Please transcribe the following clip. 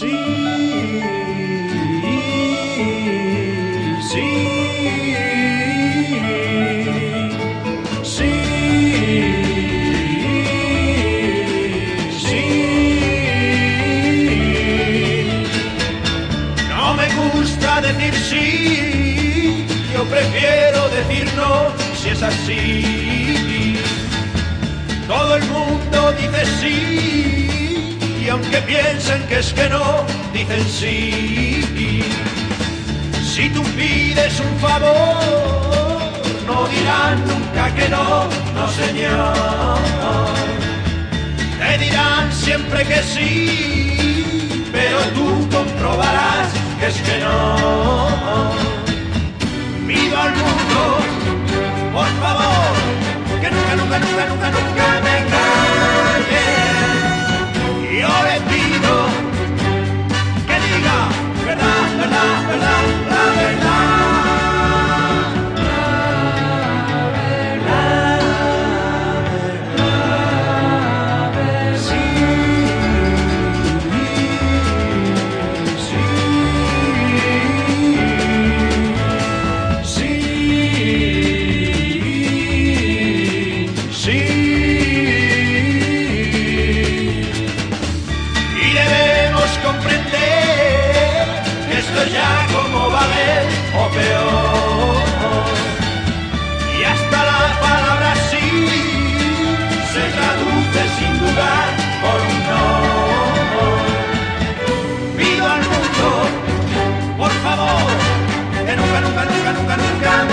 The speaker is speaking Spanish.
Sí, sí, sí, sí. No me gusta decir sí, yo prefiero decir no si es así. aunque piensen que es que no, dicen sí. Si tú pides un favor, no dirán nunca que no, no señor. Te dirán siempre que sí, pero tú comprobarás que es que no. Viva al mundo, por favor, que nunca, nunca, nunca, nunca, nunca. ya como Babel o peor. Y hasta la palabra sí se traduce sin dudar por un no. Pido al mundo, por favor, que nunca, nunca, nunca, nunca, nunca.